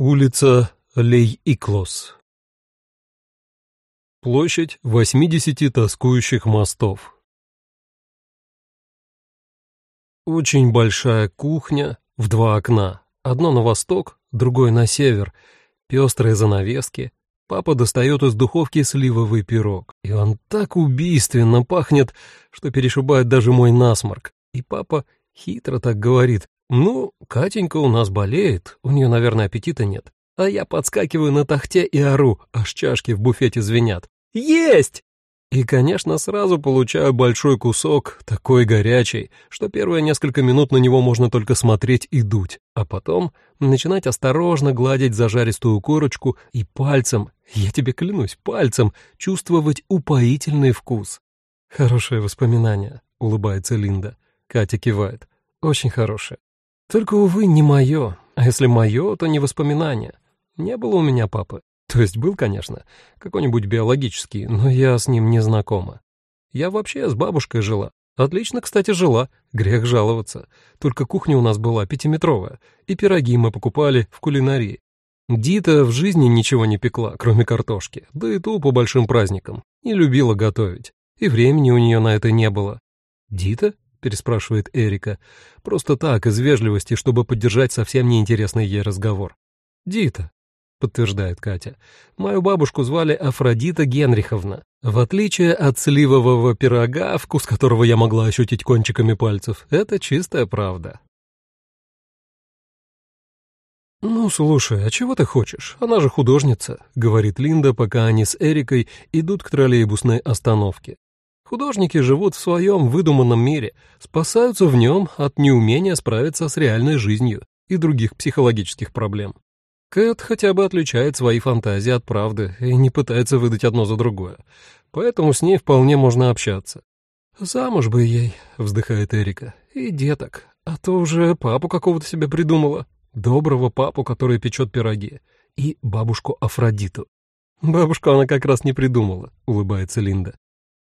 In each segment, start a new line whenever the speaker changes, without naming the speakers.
Улица Лей-Иклос. Площадь 80 тоскующих мостов. Очень большая кухня в два окна. Одно на восток, другое на север. Пестрые занавески. Папа достает из духовки сливовый пирог. И он так убийственно пахнет, что перешибает даже мой насморк. И папа хитро так говорит. «Ну, Катенька у нас болеет, у нее, наверное, аппетита нет». А я подскакиваю на тахте и ору, аж чашки в буфете звенят. «Есть!» И, конечно, сразу получаю большой кусок, такой горячий, что первые несколько минут на него можно только смотреть и дуть, а потом начинать осторожно гладить зажаристую корочку и пальцем, я тебе клянусь, пальцем, чувствовать упоительный вкус. «Хорошее воспоминание», — улыбается Линда. Катя кивает. «Очень хорошее. Только, увы, не мое. А если мое, то не воспоминание. Не было у меня папы. То есть был, конечно, какой-нибудь биологический, но я с ним не знакома. Я вообще с бабушкой жила. Отлично, кстати, жила. Грех жаловаться. Только кухня у нас была пятиметровая, и пироги мы покупали в кулинарии. Дита в жизни ничего не пекла, кроме картошки, да и ту по большим праздникам. Не любила готовить, и времени у нее на это не было. Дита? — переспрашивает Эрика. Просто так, из вежливости, чтобы поддержать совсем неинтересный ей разговор. «Дита», — подтверждает Катя. «Мою бабушку звали Афродита Генриховна. В отличие от сливового пирога, вкус которого я могла ощутить кончиками пальцев, это чистая правда». «Ну, слушай, а чего ты хочешь? Она же художница», — говорит Линда, пока они с Эрикой идут к троллейбусной остановке. Художники живут в своем выдуманном мире, спасаются в нем от неумения справиться с реальной жизнью и других психологических проблем. Кэт хотя бы отличает свои фантазии от правды и не пытается выдать одно за другое, поэтому с ней вполне можно общаться. «Замуж бы ей», — вздыхает Эрика, — «и деток, а то уже папу какого-то себе придумала, доброго папу, который печет пироги, и бабушку Афродиту». «Бабушку она как раз не придумала», — улыбается Линда.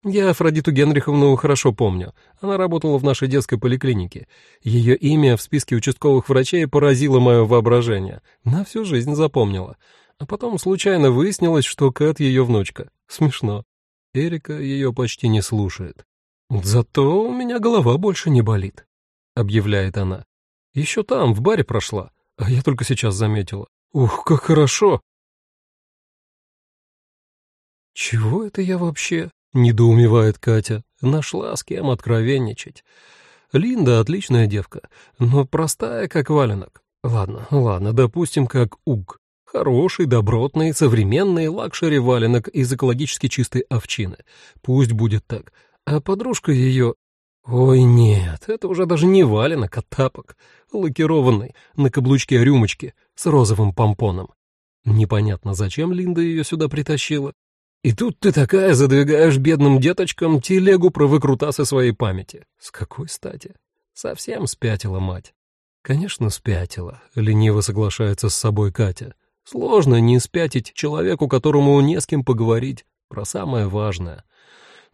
Я Афродиту Генриховну хорошо помню. Она работала в нашей детской поликлинике. Ее имя в списке участковых врачей поразило мое воображение. На всю жизнь запомнила. А потом случайно выяснилось, что Кэт ее внучка. Смешно. Эрика ее почти не слушает. «Зато у меня голова больше не болит», — объявляет она. «Еще там, в баре прошла, а я только сейчас заметила. Ух, как хорошо!» «Чего это я вообще?» Недоумевает Катя. Нашла с кем откровенничать. Линда отличная девка, но простая, как валенок. Ладно, ладно, допустим, как UGG. Хороший, добротный, современный luxury валенок из экологически чистой овчины. Пусть будет так. А подружка ее... Ой, нет, это уже даже не валенок, а тапок. Лакированный, на каблучке рюмочки, с розовым помпоном. Непонятно, зачем Линда ее сюда притащила. И тут ты такая задвигаешь бедным деточкам телегу про выкрутасы своей памяти. С какой стати? Совсем спятила мать. Конечно, спятила, лениво соглашается с собой Катя. Сложно не спятить человеку, которому не с кем поговорить про самое важное.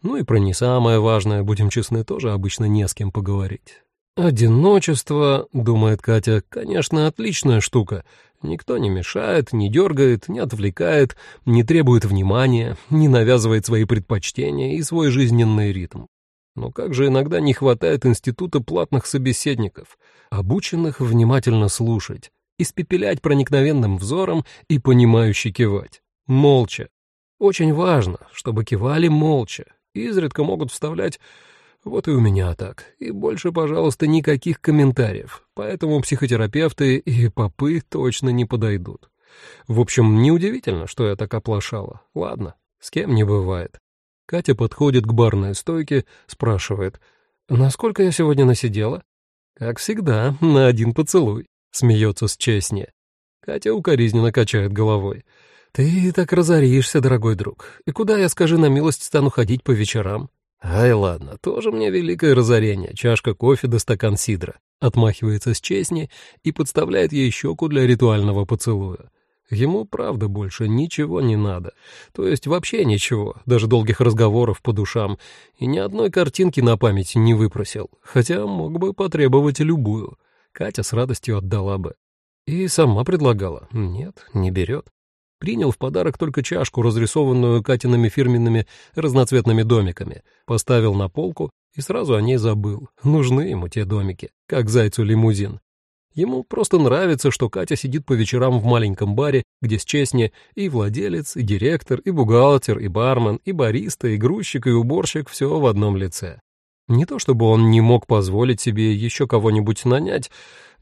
Ну и про не самое важное, будем честны, тоже обычно не с кем поговорить. «Одиночество, — думает Катя, — конечно, отличная штука. Никто не мешает, не дергает, не отвлекает, не требует внимания, не навязывает свои предпочтения и свой жизненный ритм. Но как же иногда не хватает института платных собеседников, обученных внимательно слушать, испепелять проникновенным взором и понимающе кивать. Молча. Очень важно, чтобы кивали молча. Изредка могут вставлять вот и у меня так. И больше, пожалуйста, никаких комментариев. Поэтому психотерапевты и попы точно не подойдут. В общем, неудивительно, что я так оплошала. Ладно, с кем не бывает. Катя подходит к барной стойке, спрашивает, «Насколько я сегодня насидела?» «Как всегда, на один поцелуй», — смеется с честнее. Катя укоризненно качает головой. «Ты так разоришься, дорогой друг. И куда я, скажи на милость, стану ходить по вечерам? «Ай, ладно, тоже мне великое разорение, чашка кофе да стакан сидра», отмахивается с честни и подставляет ей щеку для ритуального поцелуя. Ему, правда, больше ничего не надо. То есть вообще ничего, даже долгих разговоров по душам, и ни одной картинки на память не выпросил, хотя мог бы потребовать любую. Катя с радостью отдала бы. И сама предлагала. Нет, не берет. Принял в подарок только чашку, разрисованную Катиными фирменными разноцветными домиками. Поставил на полку и сразу о ней забыл. Нужны ему те домики, как зайцу лимузин. Ему просто нравится, что Катя сидит по вечерам в маленьком баре, где с честни и владелец, и директор, и бухгалтер, и бармен, и бариста, и грузчик, и уборщик — все в одном лице. Не то чтобы он не мог позволить себе еще кого-нибудь нанять,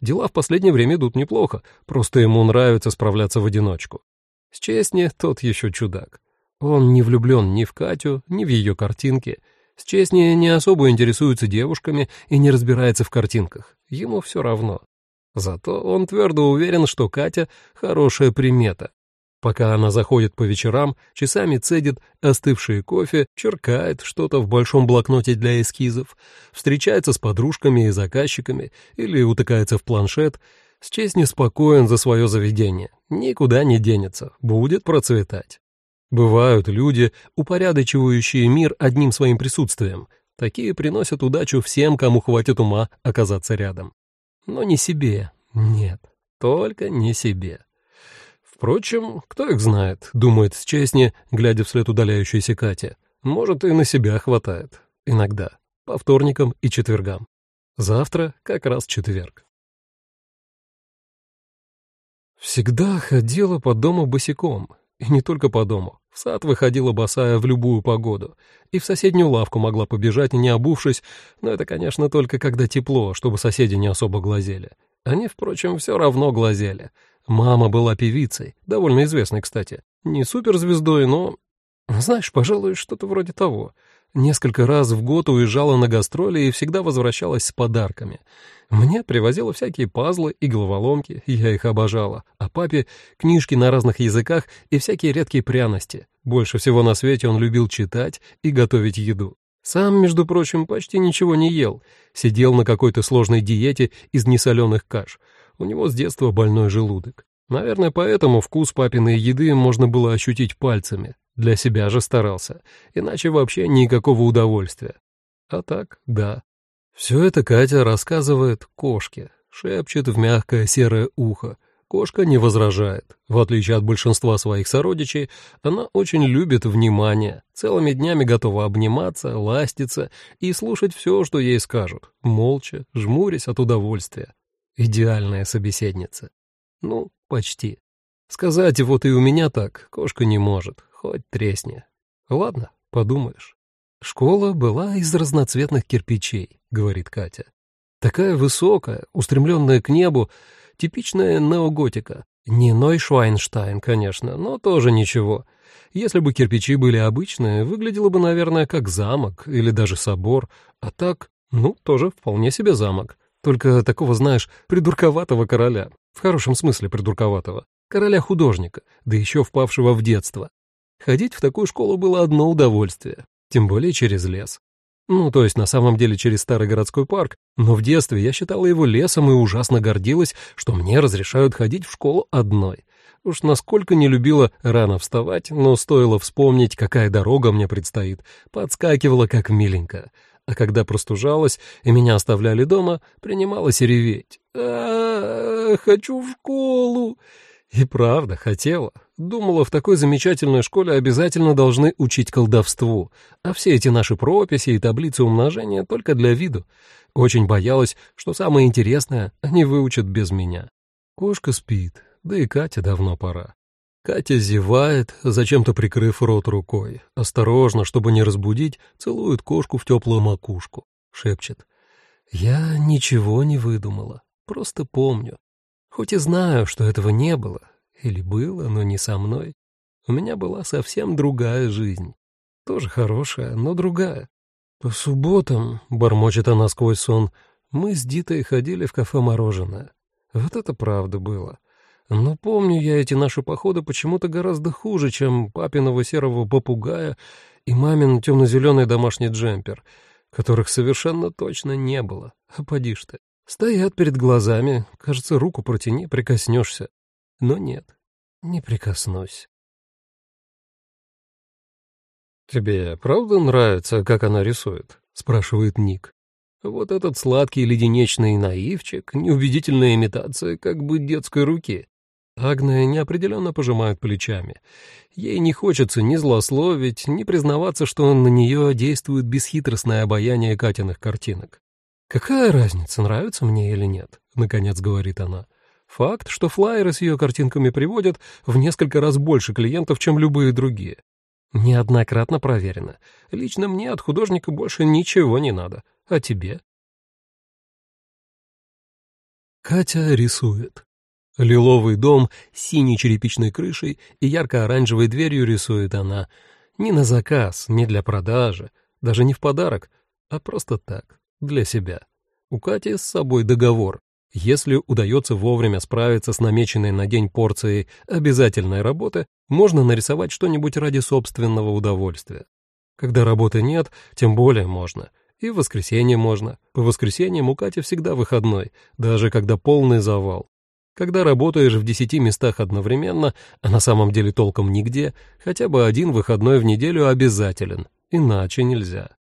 дела в последнее время идут неплохо, просто ему нравится справляться в одиночку. С честни тот еще чудак. Он не влюблен ни в Катю, ни в ее картинки. С честни не особо интересуется девушками и не разбирается в картинках. Ему все равно. Зато он твердо уверен, что Катя — хорошая примета. Пока она заходит по вечерам, часами цедит остывшие кофе, черкает что-то в большом блокноте для эскизов, встречается с подружками и заказчиками или утыкается в планшет, с честь неспокоен за свое заведение, никуда не денется, будет процветать. Бывают люди, упорядочивающие мир одним своим присутствием. Такие приносят удачу всем, кому хватит ума оказаться рядом но не себе. Нет, только не себе. Впрочем, кто их знает, думает с честни, глядя вслед удаляющейся Кате. Может, и на себя хватает. Иногда. По вторникам и четвергам. Завтра как раз четверг. Всегда ходила по дому босиком. И не только по дому. В сад выходила босая в любую погоду. И в соседнюю лавку могла побежать, не обувшись, но это, конечно, только когда тепло, чтобы соседи не особо глазели. Они, впрочем, все равно глазели. Мама была певицей, довольно известной, кстати. Не суперзвездой, но... Знаешь, пожалуй, что-то вроде того. Несколько раз в год уезжала на гастроли и всегда возвращалась с подарками. Мне привозила всякие пазлы и головоломки, я их обожала, а папе — книжки на разных языках и всякие редкие пряности. Больше всего на свете он любил читать и готовить еду. Сам, между прочим, почти ничего не ел, сидел на какой-то сложной диете из несоленых каш. У него с детства больной желудок. Наверное, поэтому вкус папиной еды можно было ощутить пальцами. Для себя же старался, иначе вообще никакого удовольствия. А так, да. Все это Катя рассказывает кошке, шепчет в мягкое серое ухо. Кошка не возражает. В отличие от большинства своих сородичей, она очень любит внимание, целыми днями готова обниматься, ластиться и слушать все, что ей скажут, молча, жмурясь от удовольствия. Идеальная собеседница. Ну, почти. Сказать вот и у меня так кошка не может, Хоть тресни. Ладно, подумаешь. Школа была из разноцветных кирпичей, говорит Катя. Такая высокая, устремленная к небу, типичная неоготика. Не Нойшвайнштайн, конечно, но тоже ничего. Если бы кирпичи были обычные, выглядело бы, наверное, как замок или даже собор, а так, ну, тоже вполне себе замок. Только такого, знаешь, придурковатого короля. В хорошем смысле придурковатого. Короля-художника, да еще впавшего в детство. Ходить в такую школу было одно удовольствие, тем более через лес. Ну, то есть на самом деле через старый городской парк, но в детстве я считала его лесом и ужасно гордилась, что мне разрешают ходить в школу одной. Уж насколько не любила рано вставать, но стоило вспомнить, какая дорога мне предстоит, подскакивала как миленько. А когда простужалась и меня оставляли дома, принималась реветь. а, -а, -а хочу в школу!» И правда, хотела. Думала, в такой замечательной школе обязательно должны учить колдовству, а все эти наши прописи и таблицы умножения только для виду. Очень боялась, что самое интересное они выучат без меня. Кошка спит, да и Катя давно пора. Катя зевает, зачем-то прикрыв рот рукой. Осторожно, чтобы не разбудить, целует кошку в теплую макушку. Шепчет. «Я ничего не выдумала, просто помню. Хоть и знаю, что этого не было, или было, но не со мной, у меня была совсем другая жизнь. Тоже хорошая, но другая. По субботам, — бормочет она сквозь сон, — мы с Дитой ходили в кафе «Мороженое». Вот это правда было. Но помню я эти наши походы почему-то гораздо хуже, чем папиного серого попугая и мамин темно-зеленый домашний джемпер, которых совершенно точно не было. А поди ж ты. Стоят перед глазами, кажется, руку протяни, прикоснешься. Но нет, не прикоснусь. «Тебе правда нравится, как она рисует?» — спрашивает Ник. Вот этот сладкий леденечный наивчик, неубедительная имитация как бы детской руки. Агния неопределенно пожимает плечами. Ей не хочется ни злословить, ни признаваться, что на нее действует бесхитростное обаяние Катиных картинок. «Какая разница, нравится мне или нет?» — наконец говорит она. Факт, что флайеры с ее картинками приводят в несколько раз больше клиентов, чем любые другие. Неоднократно проверено. Лично мне от художника больше ничего не надо. А тебе? Катя рисует. Лиловый дом с синей черепичной крышей и ярко-оранжевой дверью рисует она. Не на заказ, не для продажи, даже не в подарок, а просто так, для себя. У Кати с собой договор. Если удается вовремя справиться с намеченной на день порцией обязательной работы, можно нарисовать что-нибудь ради собственного удовольствия. Когда работы нет, тем более можно. И в воскресенье можно. По воскресеньям у Кати всегда выходной, даже когда полный завал. Когда работаешь в десяти местах одновременно, а на самом деле толком нигде, хотя бы один выходной в неделю обязателен, иначе нельзя.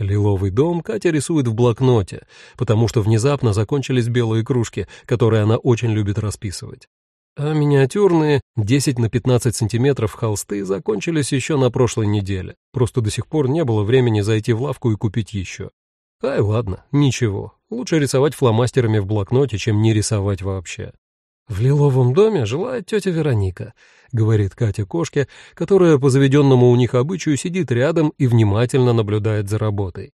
Лиловый дом Катя рисует в блокноте, потому что внезапно закончились белые кружки, которые она очень любит расписывать. А миниатюрные 10 на 15 сантиметров холсты закончились еще на прошлой неделе. Просто до сих пор не было времени зайти в лавку и купить еще. Ай, ладно, ничего. Лучше рисовать фломастерами в блокноте, чем не рисовать вообще. В лиловом доме жила тетя Вероника —— говорит Катя кошке, которая по заведенному у них обычаю сидит рядом и внимательно наблюдает за работой.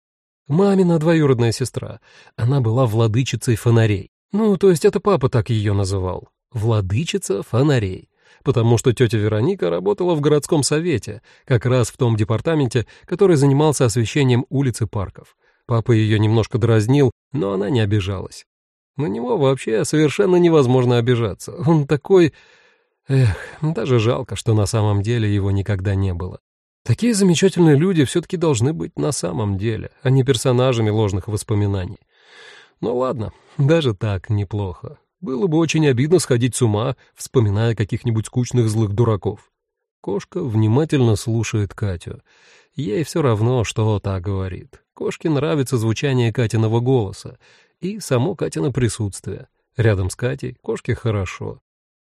Мамина двоюродная сестра. Она была владычицей фонарей. Ну, то есть это папа так ее называл. Владычица фонарей. Потому что тетя Вероника работала в городском совете, как раз в том департаменте, который занимался освещением улиц и парков. Папа ее немножко дразнил, но она не обижалась. На него вообще совершенно невозможно обижаться. Он такой Эх, даже жалко, что на самом деле его никогда не было. Такие замечательные люди все-таки должны быть на самом деле, а не персонажами ложных воспоминаний. Ну ладно, даже так неплохо. Было бы очень обидно сходить с ума, вспоминая каких-нибудь скучных злых дураков. Кошка внимательно слушает Катю. Ей все равно, что та говорит. Кошке нравится звучание Катиного голоса и само Катино присутствие. Рядом с Катей кошке хорошо.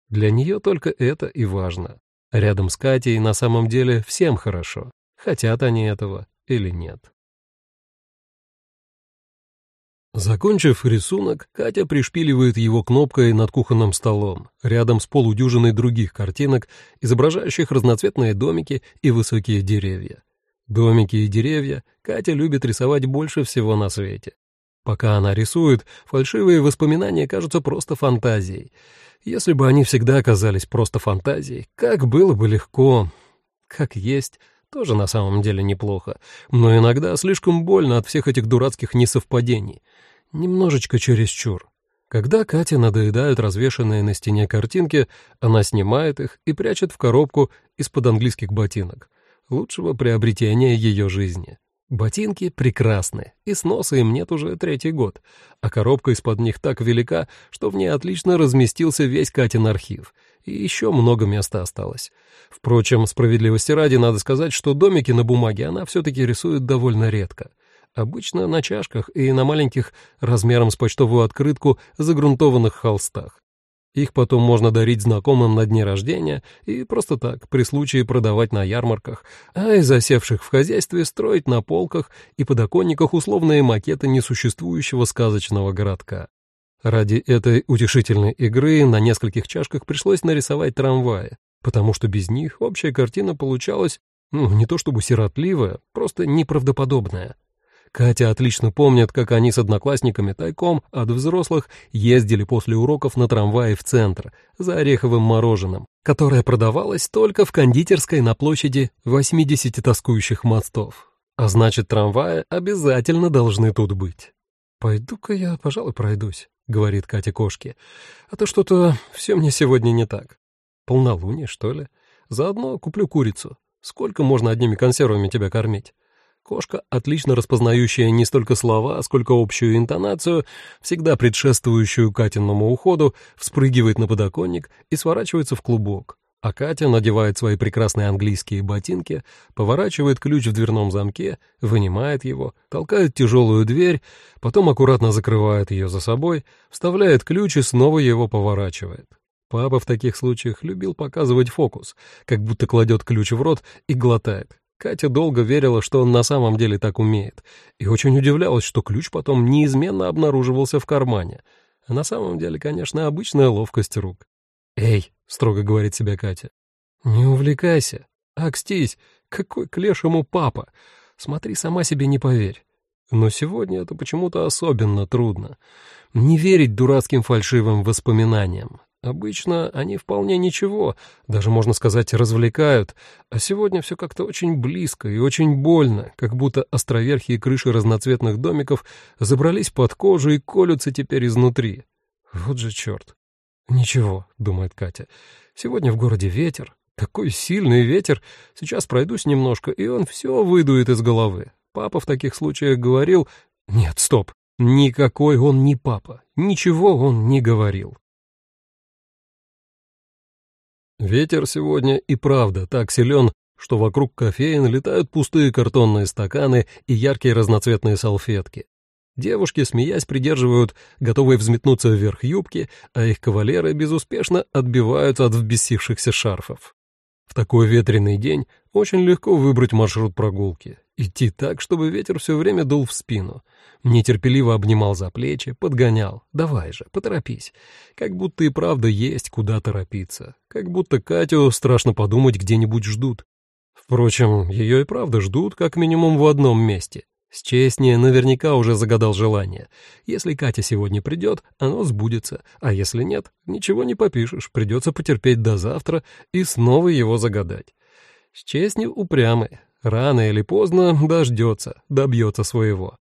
Для нее только это и важно. Рядом с Катей на самом деле всем хорошо, хотят они этого или нет. Закончив рисунок, Катя пришпиливает его кнопкой над кухонным столом, рядом с полудюжиной других картинок, изображающих разноцветные домики и высокие деревья. Домики и деревья Катя любит рисовать больше всего на свете. Пока она рисует, фальшивые воспоминания кажутся просто фантазией, если бы они всегда оказались просто фантазией, как было бы легко. Как есть, тоже на самом деле неплохо, но иногда слишком больно от всех этих дурацких несовпадений. Немножечко чересчур. Когда Кате надоедают развешанные на стене картинки, она снимает их и прячет в коробку из-под английских ботинок, лучшего приобретения ее жизни. Ботинки прекрасны, и сноса им нет уже третий год, а коробка из-под них так велика, что в ней отлично разместился весь Катин архив, и еще много места осталось. Впрочем, справедливости ради надо сказать, что домики на бумаге она все-таки рисует довольно редко. Обычно на чашках и на маленьких, размером с почтовую открытку, загрунтованных холстах. Их потом можно дарить знакомым на дне рождения и просто так, при случае продавать на ярмарках, а из засевших в хозяйстве строить на полках и подоконниках условные макеты несуществующего сказочного городка. Ради этой утешительной игры на нескольких чашках пришлось нарисовать трамваи, потому что без них общая картина получалась, ну, не то чтобы сиротливая, просто неправдоподобная. Катя отлично помнит, как они с одноклассниками тайком от взрослых ездили после уроков на трамвае в центр за ореховым мороженым, которое продавалось только в кондитерской на площади 80 тоскующих мостов. А значит, трамваи обязательно должны тут быть. «Пойду-ка я, пожалуй, пройдусь», — говорит Катя кошке. «А то что-то все мне сегодня не так. Полнолуние, что ли? Заодно куплю курицу. Сколько можно одними консервами тебя кормить?» Кошка, отлично распознающая не столько слова, сколько общую интонацию, всегда предшествующую Катиному уходу, вспрыгивает на подоконник и сворачивается в клубок. А Катя надевает свои прекрасные английские ботинки, поворачивает ключ в дверном замке, вынимает его, толкает тяжелую дверь, потом аккуратно закрывает ее за собой, вставляет ключ и снова его поворачивает. Папа в таких случаях любил показывать фокус, как будто кладет ключ в рот и глотает. Катя долго верила, что он на самом деле так умеет, и очень удивлялась, что ключ потом неизменно обнаруживался в кармане. А на самом деле, конечно, обычная ловкость рук. «Эй!» — строго говорит себе Катя. «Не увлекайся. Акстись, какой к лешему папа. Смотри, сама себе не поверь». Но сегодня это почему-то особенно трудно. Не верить дурацким фальшивым воспоминаниям. Обычно они вполне ничего, даже, можно сказать, развлекают, а сегодня все как-то очень близко и очень больно, как будто островерхие крыши разноцветных домиков забрались под кожу и колются теперь изнутри. Вот же черт. «Ничего», — думает Катя, — «сегодня в городе ветер, такой сильный ветер, сейчас пройдусь немножко, и он все выдует из головы. Папа в таких случаях говорил... Нет, стоп, никакой он не папа, ничего он не говорил». Ветер сегодня и правда так силен, что вокруг кофеин летают пустые картонные стаканы и яркие разноцветные салфетки. Девушки, смеясь, придерживают готовые взметнуться вверх юбки, а их кавалеры безуспешно отбиваются от взбесившихся шарфов. В такой ветреный день очень легко выбрать маршрут прогулки. Идти так, чтобы ветер все время дул в спину. Нетерпеливо обнимал за плечи, подгонял. «Давай же, поторопись». Как будто и правда есть куда торопиться. Как будто Катю, страшно подумать, где-нибудь ждут. Впрочем, ее и правда ждут как минимум в одном месте. С Честнее наверняка уже загадал желание. Если Катя сегодня придет, оно сбудется, а если нет, ничего не попишешь, придется потерпеть до завтра и снова его загадать. С Честнее упрямый, рано или поздно дождется, добьется своего.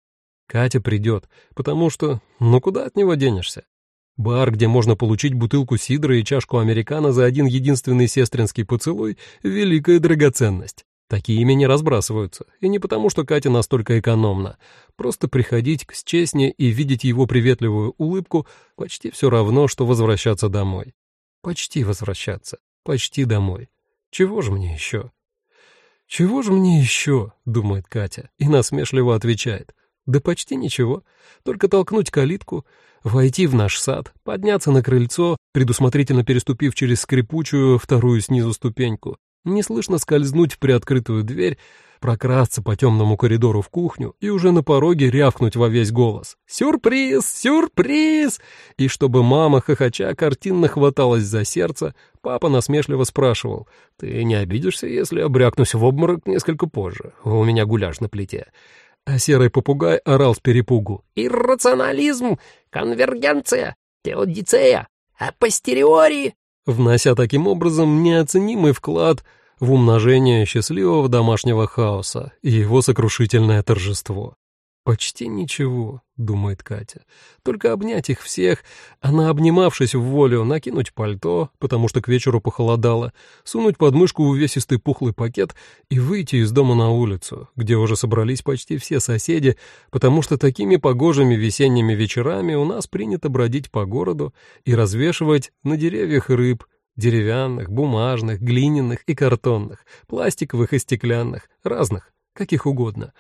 Катя придет, потому что, ну куда от него денешься? Бар, где можно получить бутылку сидра и чашку американо за один единственный сестринский поцелуй — великая драгоценность. Такие не разбрасываются, и не потому, что Катя настолько экономна. Просто приходить к Счестне и видеть его приветливую улыбку почти все равно, что возвращаться домой. Почти возвращаться, почти домой. Чего же мне еще? «Чего же мне еще?» — думает Катя и насмешливо отвечает. «Да почти ничего. Только толкнуть калитку, войти в наш сад, подняться на крыльцо, предусмотрительно переступив через скрипучую вторую снизу ступеньку, неслышно скользнуть в приоткрытую дверь, прокрасться по темному коридору в кухню и уже на пороге рявкнуть во весь голос «Сюрприз! Сюрприз!» И чтобы мама, хохоча, картинно хваталась за сердце, папа насмешливо спрашивал «Ты не обидишься, если обрякнусь в обморок несколько позже? У меня гуляш на плите». А серый попугай орал с перепугу «Иррационализм! Конвергенция! Теодицея! Апостериори!» внося таким образом неоценимый вклад в умножение счастливого домашнего хаоса и его сокрушительное торжество. «Почти ничего», — думает Катя. «Только обнять их всех, а на обнимавшись в волю накинуть пальто, потому что к вечеру похолодало, сунуть под мышку увесистый пухлый пакет и выйти из дома на улицу, где уже собрались почти все соседи, потому что такими погожими весенними вечерами у нас принято бродить по городу и развешивать на деревьях рыб, деревянных, бумажных, глиняных и картонных, пластиковых и стеклянных, разных, каких угодно».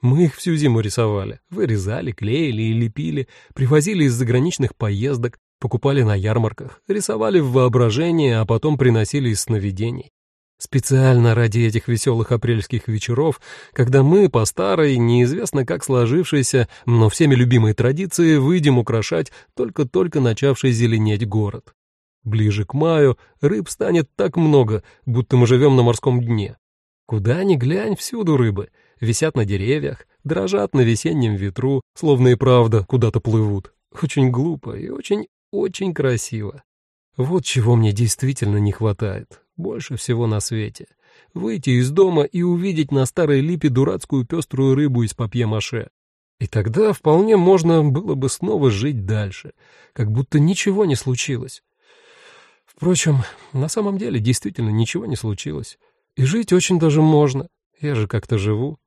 Мы их всю зиму рисовали, вырезали, клеили и лепили, привозили из заграничных поездок, покупали на ярмарках, рисовали в воображении, а потом приносили из сновидений. Специально ради этих веселых апрельских вечеров, когда мы по старой, неизвестно как сложившейся, но всеми любимой традиции выйдем украшать только-только начавший зеленеть город. Ближе к маю рыб станет так много, будто мы живем на морском дне. Куда ни глянь, всюду рыбы — висят на деревьях, дрожат на весеннем ветру, словно и правда куда-то плывут. Очень глупо и очень-очень красиво. Вот чего мне действительно не хватает, больше всего на свете. Выйти из дома и увидеть на старой липе дурацкую пеструю рыбу из папье-маше. И тогда вполне можно было бы снова жить дальше, как будто ничего не случилось. Впрочем, на самом деле действительно ничего не случилось. И жить очень даже можно. Я же как-то живу.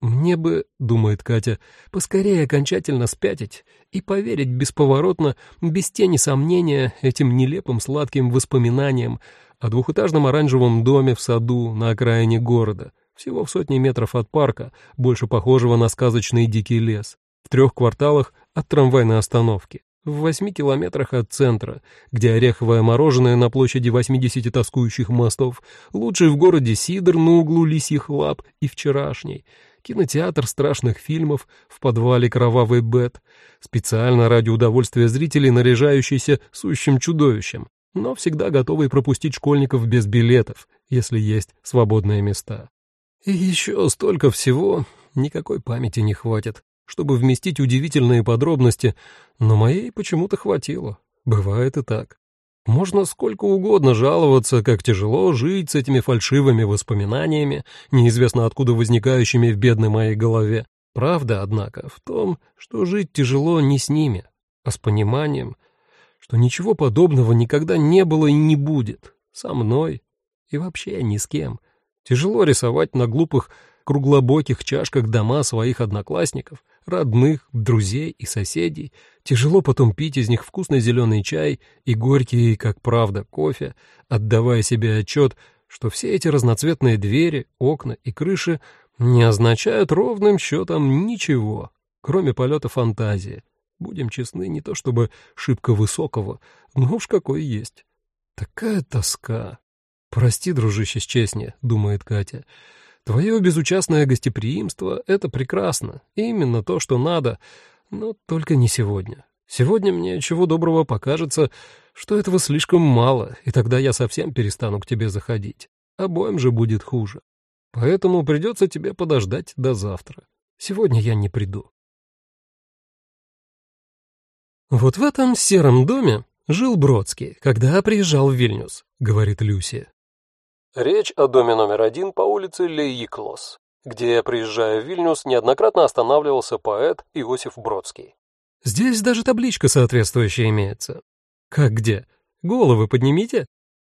«Мне бы, — думает Катя, — поскорее окончательно спятить и поверить бесповоротно, без тени сомнения, этим нелепым сладким воспоминаниям о двухэтажном оранжевом доме в саду на окраине города, всего в сотни метров от парка, больше похожего на сказочный дикий лес, в трех кварталах от трамвайной остановки, в восьми километрах от центра, где ореховое мороженое на площади 80 тоскующих мостов, лучший в городе сидр на углу лисьих лап и вчерашний, кинотеатр страшных фильмов в подвале «Кровавый Бет», специально ради удовольствия зрителей, наряжающийся сущим чудовищем, но всегда готовый пропустить школьников без билетов, если есть свободные места. И еще столько всего, никакой памяти не хватит, чтобы вместить удивительные подробности, но моей почему-то хватило. Бывает и так. Можно сколько угодно жаловаться, как тяжело жить с этими фальшивыми воспоминаниями, неизвестно откуда возникающими в бедной моей голове. Правда, однако, в том, что жить тяжело не с ними, а с пониманием, что ничего подобного никогда не было и не будет со мной и вообще ни с кем. Тяжело рисовать на глупых круглобоких чашках дома своих одноклассников, родных, друзей и соседей. Тяжело потом пить из них вкусный зеленый чай и горький, как правда, кофе, отдавая себе отчет, что все эти разноцветные двери, окна и крыши не означают ровным счетом ничего, кроме полета фантазии. Будем честны, не то чтобы шибко высокого, но уж какой есть. Такая тоска. «Прости, дружище, с честнее», — думает Катя. Твое безучастное гостеприимство — это прекрасно, именно то, что надо, но только не сегодня. Сегодня мне чего доброго покажется, что этого слишком мало, и тогда я совсем перестану к тебе заходить. Обоим же будет хуже. Поэтому придется тебе подождать до завтра. Сегодня я не приду. Вот в этом сером доме жил Бродский, когда приезжал в Вильнюс, говорит Люсия.
Речь о доме номер один по улице Лейиклос, где, приезжая в Вильнюс, неоднократно останавливался поэт Иосиф Бродский.
Здесь даже табличка соответствующая имеется. Как где? Головы поднимите.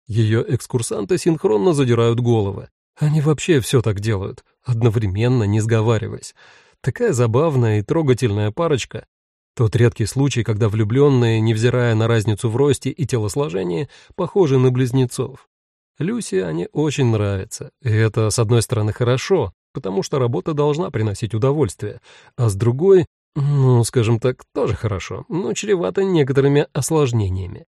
Ее экскурсанты синхронно задирают головы. Они вообще все так делают, одновременно не сговариваясь. Такая забавная и трогательная парочка. Тот редкий случай, когда влюбленные, невзирая на разницу в росте и телосложении, похожи на близнецов. Люси они очень нравятся, и это, с одной стороны, хорошо, потому что работа должна приносить удовольствие, а с другой, ну, скажем так, тоже хорошо, но чревато некоторыми осложнениями.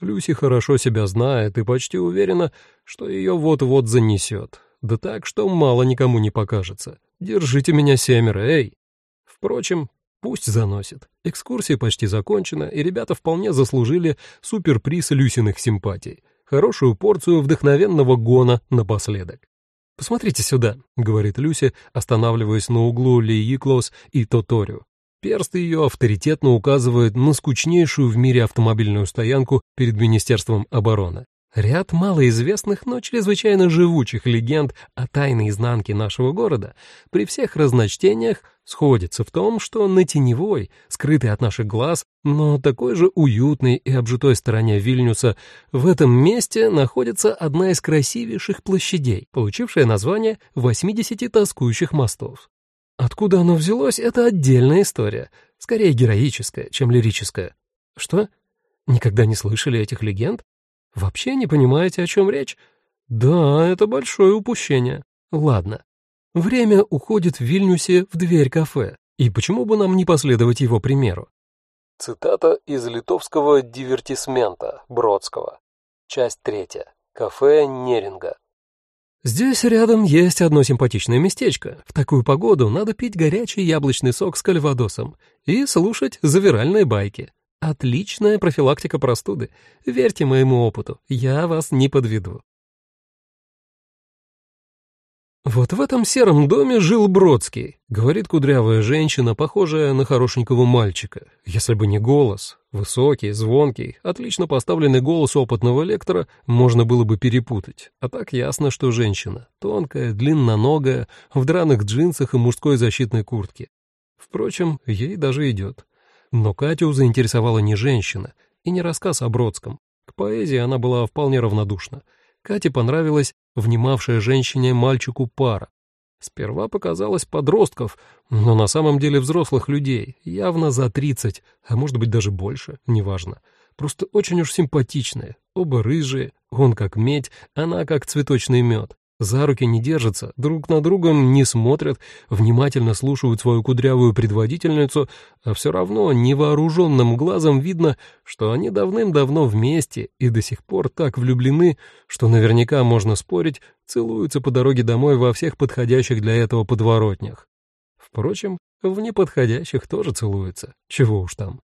Люси хорошо себя знает и почти уверена, что ее вот-вот занесет. Да так, что мало никому не покажется. Держите меня семеро, эй! Впрочем, пусть заносит. Экскурсия почти закончена, и ребята вполне заслужили суперприз Люсиных симпатий — хорошую порцию вдохновенного гона напоследок. «Посмотрите сюда», — говорит Люся, останавливаясь на углу Лейиклос и Тоторио. Перст ее авторитетно указывает на скучнейшую в мире автомобильную стоянку перед Министерством обороны. Ряд малоизвестных, но чрезвычайно живучих легенд о тайной изнанке нашего города при всех разночтениях сходится в том, что на теневой, скрытой от наших глаз, но такой же уютной и обжитой стороне Вильнюса, в этом месте находится одна из красивейших площадей, получившая название 80 тоскующих мостов. Откуда оно взялось, это отдельная история, скорее героическая, чем лирическая. Что? Никогда не слышали этих легенд? Вообще не понимаете, о чем речь? Да, это большое упущение. Ладно. Время уходит в Вильнюсе в дверь кафе. И почему бы нам не последовать его примеру?
Цитата из литовского дивертисмента Бродского. Часть третья. Кафе Неринга.
Здесь рядом есть одно симпатичное местечко. В такую погоду надо пить горячий яблочный сок с кальвадосом и слушать завиральные байки. Отличная профилактика простуды. Верьте моему опыту, я вас не подведу. «Вот в этом сером доме жил Бродский», — говорит кудрявая женщина, похожая на хорошенького мальчика. Если бы не голос, высокий, звонкий, отлично поставленный голос опытного лектора, можно было бы перепутать. А так ясно, что женщина, тонкая, длинноногая, в драных джинсах и мужской защитной куртке. Впрочем, ей даже идет. Но Катю заинтересовала не женщина и не рассказ о Бродском. К поэзии она была вполне равнодушна. Кате понравилась внимавшая женщине мальчику пара. Сперва показалось подростков, но на самом деле взрослых людей, явно за тридцать, а может быть даже больше, неважно. просто очень уж симпатичные, оба рыжие, он как медь, она как цветочный мед. За руки не держатся, друг на другом не смотрят, внимательно слушают свою кудрявую предводительницу, а все равно невооруженным глазом видно, что они давным-давно вместе и до сих пор так влюблены, что наверняка можно спорить, целуются по дороге домой во всех подходящих для этого подворотнях. Впрочем, в неподходящих тоже целуются, чего уж там.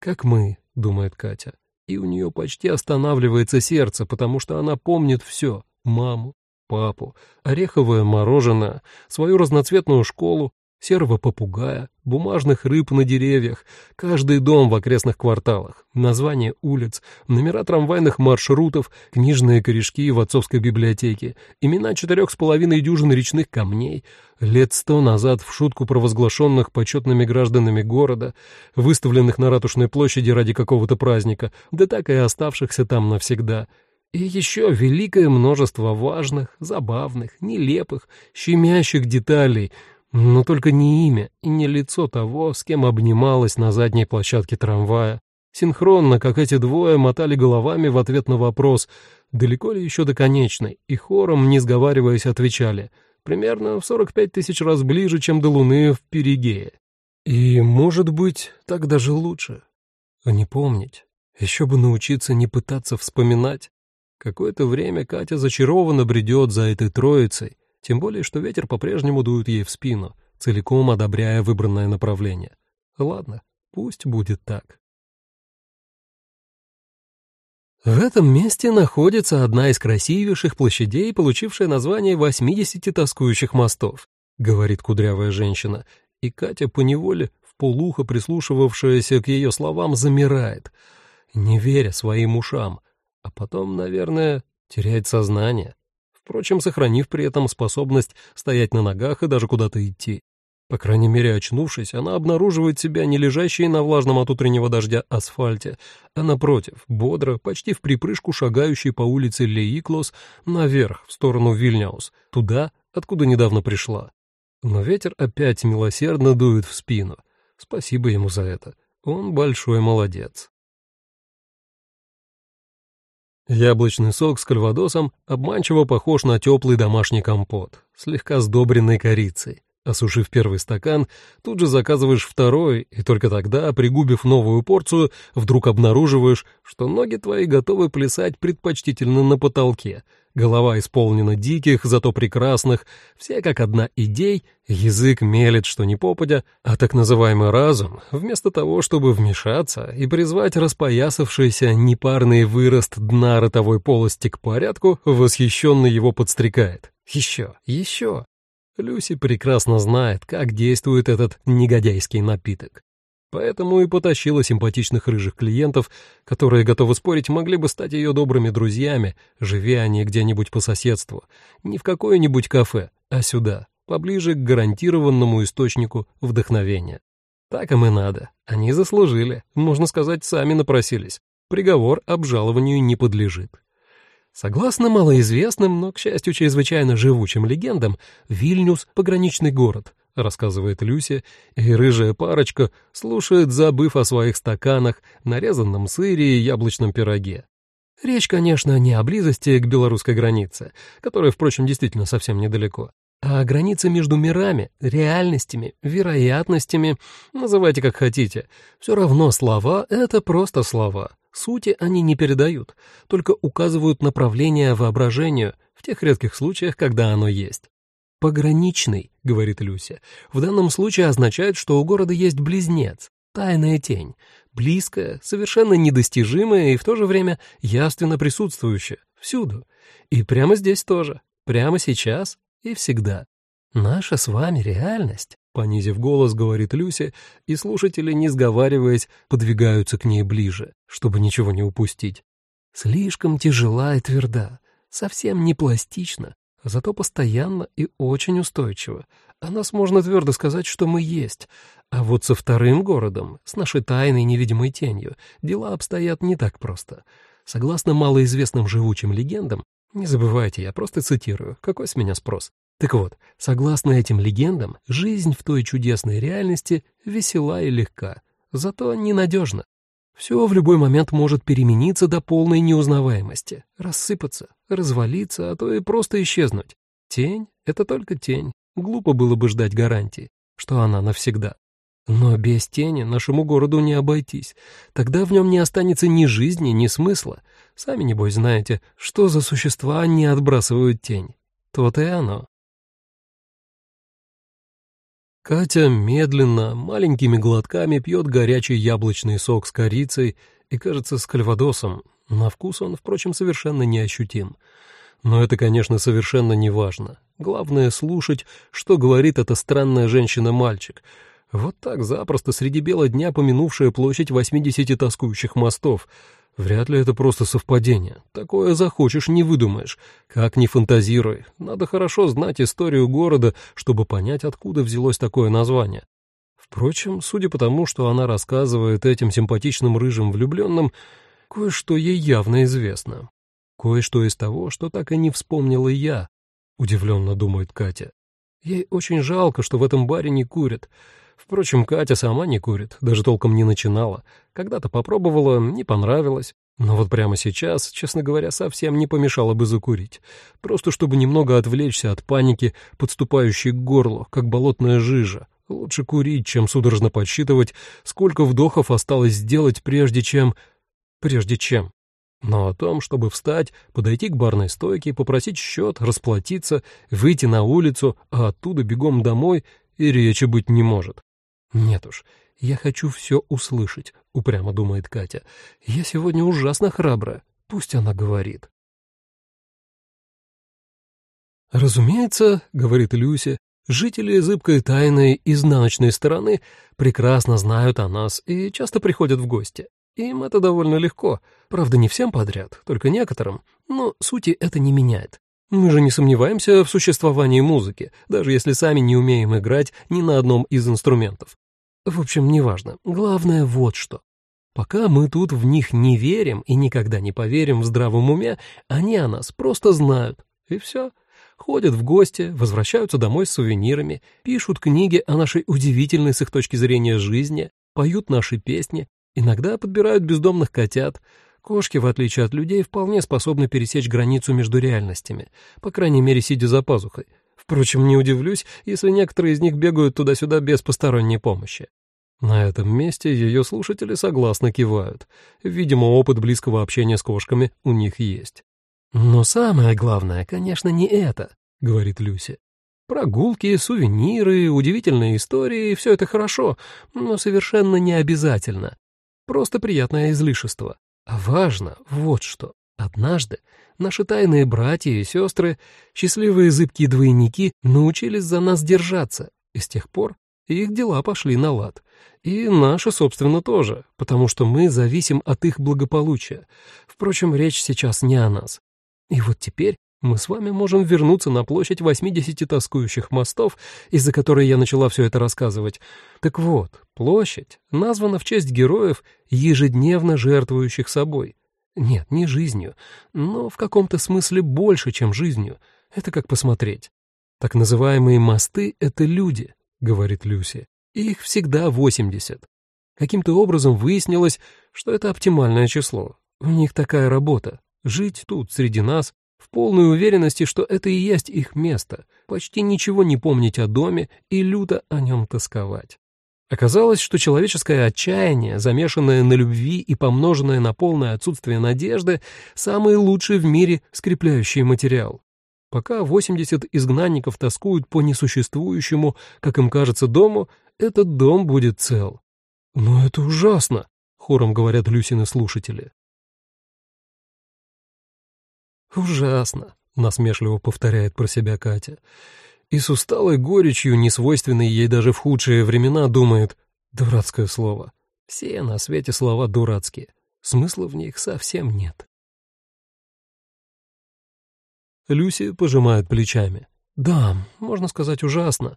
«Как мы», — думает Катя, и у нее почти останавливается сердце, потому что она помнит все — маму, папу, ореховое мороженое, свою разноцветную школу, серого попугая, бумажных рыб на деревьях, каждый дом в окрестных кварталах, названия улиц, номера трамвайных маршрутов, книжные корешки в отцовской библиотеке, имена четырех с половиной дюжин речных камней, лет сто назад в шутку провозглашенных почетными гражданами города, выставленных на Ратушной площади ради какого-то праздника, да так и оставшихся там навсегда — и еще великое множество важных, забавных, нелепых, щемящих деталей, но только не имя и не лицо того, с кем обнималась на задней площадке трамвая. Синхронно, как эти двое мотали головами в ответ на вопрос, далеко ли еще до конечной, и хором, не сговариваясь, отвечали, примерно в 45 тысяч раз ближе, чем до Луны в Перигее. И, может быть, так даже лучше. А не помнить. Еще бы научиться не пытаться вспоминать. Какое-то время Катя зачарованно бредет за этой троицей, тем более, что ветер по-прежнему дует ей в спину, целиком одобряя выбранное направление. Ладно, пусть будет так. В этом месте находится одна из красивейших площадей, получившая название 80 тоскующих мостов, говорит кудрявая женщина, и Катя поневоле, в полухо прислушивавшаяся к ее словам, замирает, не веря своим ушам, а потом, наверное, теряет сознание, впрочем, сохранив при этом способность стоять на ногах и даже куда-то идти. По крайней мере, очнувшись, она обнаруживает себя не лежащей на влажном от утреннего дождя асфальте, а напротив, бодро, почти в припрыжку шагающей по улице Леиклос наверх, в сторону Вильняус, туда, откуда недавно пришла. Но ветер опять милосердно дует в спину. Спасибо ему за это. Он большой молодец. Яблочный сок с кальвадосом обманчиво похож на теплый домашний компот, слегка сдобренный корицей. Осушив первый стакан, тут же заказываешь второй, и только тогда, пригубив новую порцию, вдруг обнаруживаешь, что ноги твои готовы плясать предпочтительно на потолке, голова исполнена диких, зато прекрасных, все как одна идей, язык мелет, что не попадя, а так называемый разум, вместо того, чтобы вмешаться и призвать распоясавшийся непарный вырост дна ротовой полости к порядку, восхищенно его подстрекает. Еще, еще. Люси прекрасно знает, как действует этот негодяйский напиток. Поэтому и потащила симпатичных рыжих клиентов, которые, готовы спорить, могли бы стать ее добрыми друзьями, живя они где-нибудь по соседству, не в какое-нибудь кафе, а сюда, поближе к гарантированному источнику вдохновения. Так им и надо. Они заслужили, можно сказать, сами напросились. Приговор обжалованию не подлежит. Согласно малоизвестным, но, к счастью, чрезвычайно живучим легендам, Вильнюс — пограничный город, рассказывает Люся, и рыжая парочка слушает, забыв о своих стаканах, нарезанном сыре и яблочном пироге. Речь, конечно, не о близости к белорусской границе, которая, впрочем, действительно совсем недалеко, а о границе между мирами, реальностями, вероятностями, называйте как хотите. Все равно слова — это просто слова. Сути они не передают, только указывают направление воображению в тех редких случаях, когда оно есть. «Пограничный», — говорит Люся, — в данном случае означает, что у города есть близнец, тайная тень, близкая, совершенно недостижимая и в то же время явственно присутствующая, всюду. И прямо здесь тоже, прямо сейчас и всегда. Наша с вами реальность, понизив голос, говорит Люся, и слушатели, не сговариваясь, подвигаются к ней ближе, чтобы ничего не упустить. Слишком тяжела и тверда, совсем не пластична, зато постоянно и очень устойчиво. О нас можно твердо сказать, что мы есть. А вот со вторым городом, с нашей тайной невидимой тенью, дела обстоят не так просто. Согласно малоизвестным живучим легендам, не забывайте, я просто цитирую, какой с меня спрос. Так вот, согласно этим легендам, жизнь в той чудесной реальности весела и легка, зато ненадежна. Все в любой момент может перемениться до полной неузнаваемости, рассыпаться, развалиться, а то и просто исчезнуть. Тень — это только тень. Глупо было бы ждать гарантии, что она навсегда. Но без тени нашему городу не обойтись. Тогда в нем не останется ни жизни, ни смысла. Сами, небось, знаете, что за существа не отбрасывают тень. То-то и оно. Катя медленно, маленькими глотками пьет горячий яблочный сок с корицей и, кажется, с кальвадосом. На вкус он, впрочем, совершенно не ощутим. Но это, конечно, совершенно не важно. Главное — слушать, что говорит эта странная женщина-мальчик — вот так запросто среди бела дня помянувшая площадь 80 тоскующих мостов. Вряд ли это просто совпадение. Такое захочешь, не выдумаешь. Как ни фантазируй. Надо хорошо знать историю города, чтобы понять, откуда взялось такое название. Впрочем, судя по тому, что она рассказывает этим симпатичным рыжим влюбленным, кое-что ей явно известно. Кое-что из того, что так и не вспомнила я, удивленно думает Катя. Ей очень жалко, что в этом баре не курят. Впрочем, Катя сама не курит, даже толком не начинала. Когда-то попробовала, не понравилось. Но вот прямо сейчас, честно говоря, совсем не помешало бы закурить. Просто чтобы немного отвлечься от паники, подступающей к горлу, как болотная жижа. Лучше курить, чем судорожно подсчитывать, сколько вдохов осталось сделать, прежде чем... Прежде чем... Но о том, чтобы встать, подойти к барной стойке, попросить счет, расплатиться, выйти на улицу, а оттуда бегом домой, и речи быть не может. «Нет уж, я хочу все услышать», — упрямо думает Катя. «Я сегодня ужасно храбрая. Пусть она говорит». «Разумеется», — говорит Люся, — «жители зыбкой тайной изнаночной стороны прекрасно знают о нас и часто приходят в гости. Им это довольно легко, правда, не всем подряд, только некоторым, но сути это не меняет. Мы же не сомневаемся в существовании музыки, даже если сами не умеем играть ни на одном из инструментов. В общем, неважно. Главное вот что. Пока мы тут в них не верим и никогда не поверим в здравом уме, они о нас просто знают. И все. Ходят в гости, возвращаются домой с сувенирами, пишут книги о нашей удивительной с их точки зрения жизни, поют наши песни, иногда подбирают бездомных котят, Кошки, в отличие от людей, вполне способны пересечь границу между реальностями, по крайней мере, сидя за пазухой. Впрочем, не удивлюсь, если некоторые из них бегают туда-сюда без посторонней помощи. На этом месте ее слушатели согласно кивают. Видимо, опыт близкого общения с кошками у них есть. «Но самое главное, конечно, не это», — говорит Люси. «Прогулки, сувениры, удивительные истории — все это хорошо, но совершенно не обязательно. Просто приятное излишество. Важно вот что. Однажды наши тайные братья и сестры, счастливые зыбкие двойники, научились за нас держаться, и с тех пор их дела пошли на лад. И наши, собственно, тоже, потому что мы зависим от их благополучия. Впрочем, речь сейчас не о нас. И вот теперь мы с вами можем вернуться на площадь 80 тоскующих мостов, из-за которой я начала все это рассказывать. Так вот, площадь названа в честь героев, ежедневно жертвующих собой. Нет, не жизнью, но в каком-то смысле больше, чем жизнью. Это как посмотреть. Так называемые мосты — это люди, — говорит Люси. Их всегда 80. Каким-то образом выяснилось, что это оптимальное число. У них такая работа — жить тут, среди нас, в полной уверенности, что это и есть их место, почти ничего не помнить о доме и люто о нем тосковать. Оказалось, что человеческое отчаяние, замешанное на любви и помноженное на полное отсутствие надежды, самый лучший в мире скрепляющий материал. Пока 80 изгнанников тоскуют по несуществующему, как им кажется, дому, этот дом будет цел. «Но это ужасно», — хором говорят Люсины слушатели. «Ужасно», — насмешливо повторяет про себя Катя. И с усталой горечью, несвойственной ей даже в худшие времена, думает «дурацкое слово». Все на свете слова дурацкие, смысла в них совсем нет. Люси пожимает плечами. «Да, можно сказать, ужасно.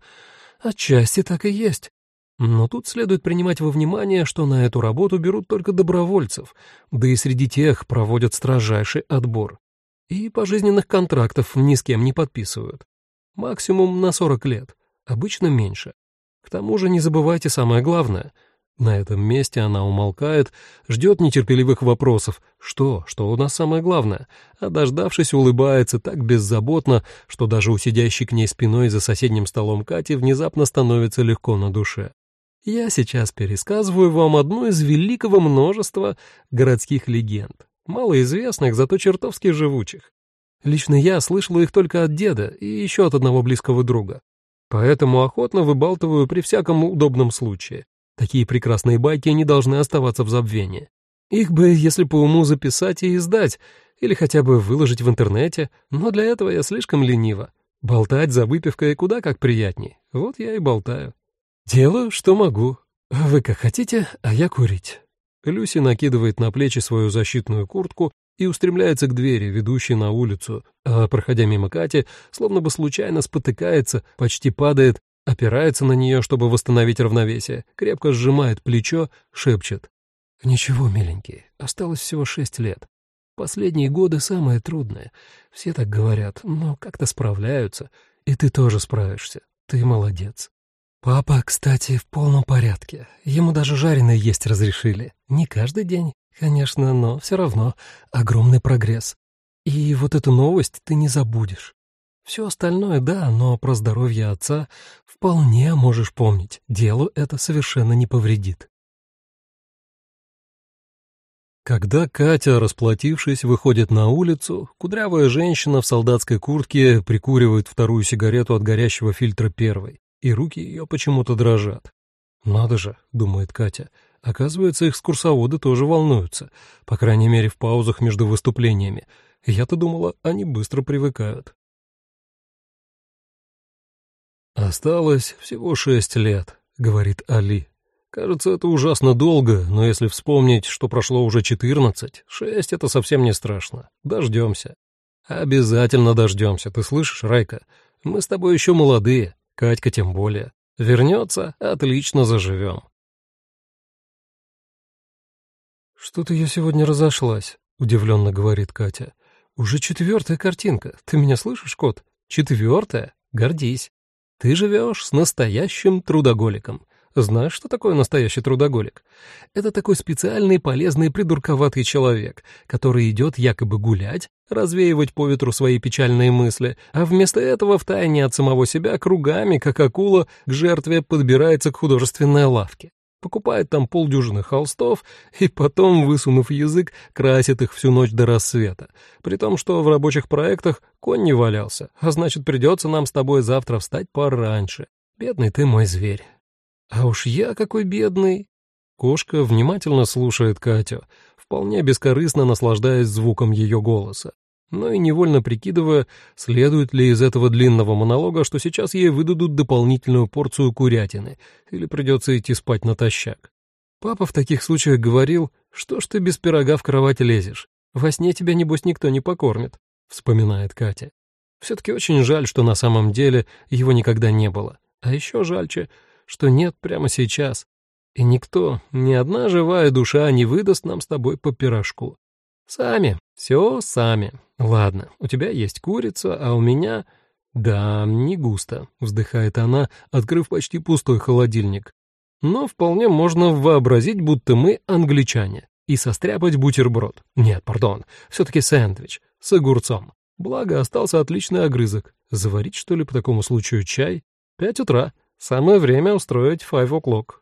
Отчасти так и есть. Но тут следует принимать во внимание, что на эту работу берут только добровольцев, да и среди тех проводят строжайший отбор. И пожизненных контрактов ни с кем не подписывают. Максимум на 40 лет, обычно меньше. К тому же не забывайте самое главное. На этом месте она умолкает, ждет нетерпеливых вопросов. Что? Что у нас самое главное? А дождавшись, улыбается так беззаботно, что даже у сидящей к ней спиной за соседним столом Кати внезапно становится легко на душе. Я сейчас пересказываю вам одну из великого множества городских легенд, малоизвестных, зато чертовски живучих. Лично я слышала их только от деда и еще от одного близкого друга. Поэтому охотно выбалтываю при всяком удобном случае. Такие прекрасные байки не должны оставаться в забвении. Их бы, если по уму, записать и издать, или хотя бы выложить в интернете, но для этого я слишком ленива. Болтать за выпивкой куда как приятней. Вот я и болтаю. Делаю, что могу. Вы как хотите, а я курить. Люси накидывает на плечи свою защитную куртку и устремляется к двери, ведущей на улицу, а, проходя мимо Кати, словно бы случайно спотыкается, почти падает опирается на нее, чтобы восстановить равновесие, крепко сжимает плечо, шепчет. «Ничего, миленький, осталось всего шесть лет. Последние годы самые трудные. Все так говорят, но как-то справляются, и ты тоже справишься. Ты молодец». «Папа, кстати, в полном порядке. Ему даже жареное есть разрешили. Не каждый день, конечно, но все равно огромный прогресс. И вот эту новость ты не забудешь. Все остальное, да, но про здоровье отца вполне можешь помнить. Делу это совершенно не повредит. Когда Катя, расплатившись, выходит на улицу, кудрявая женщина в солдатской куртке прикуривает вторую сигарету от горящего фильтра первой, и руки ее почему-то дрожат. «Надо же», — думает Катя, — оказывается, экскурсоводы тоже волнуются, по крайней мере, в паузах между выступлениями. Я-то думала, они быстро привыкают. «Осталось всего шесть лет», — говорит Али. «Кажется, это ужасно долго, но если вспомнить, что прошло уже четырнадцать, шесть — это совсем не страшно. Дождемся». «Обязательно дождемся, ты слышишь, Райка? Мы с тобой еще молодые, Катька тем более. Вернется, отлично заживем». «Что-то я сегодня разошлась», — удивленно говорит Катя. «Уже четвертая картинка. Ты меня слышишь, кот? Четвертая? Гордись». Ты живешь с настоящим трудоголиком. Знаешь, что такое настоящий трудоголик? Это такой специальный, полезный, придурковатый человек, который идет якобы гулять, развеивать по ветру свои печальные мысли, а вместо этого втайне от самого себя кругами, как акула, к жертве подбирается к художественной лавке покупает там полдюжины холстов и потом, высунув язык, красит их всю ночь до рассвета. При том, что в рабочих проектах конь не валялся, а значит, придется нам с тобой завтра встать пораньше. Бедный ты мой зверь. А уж я какой бедный. Кошка внимательно слушает Катю, вполне бескорыстно наслаждаясь звуком ее голоса но и невольно прикидывая, следует ли из этого длинного монолога, что сейчас ей выдадут дополнительную порцию курятины или придется идти спать натощак. Папа в таких случаях говорил, что ж ты без пирога в кровать лезешь, во сне тебя, небось, никто не покормит, вспоминает Катя. Все-таки очень жаль, что на самом деле его никогда не было, а еще жальче, что нет прямо сейчас, и никто, ни одна живая душа не выдаст нам с тобой по пирожку. Сами, все сами. Ладно, у тебя есть курица, а у меня... Да, не густо, вздыхает она, открыв почти пустой холодильник. Но вполне можно вообразить, будто мы англичане, и состряпать бутерброд. Нет, пардон, все-таки сэндвич с огурцом. Благо, остался отличный огрызок. Заварить, что ли, по такому случаю чай? Пять утра. Самое время устроить five o'clock.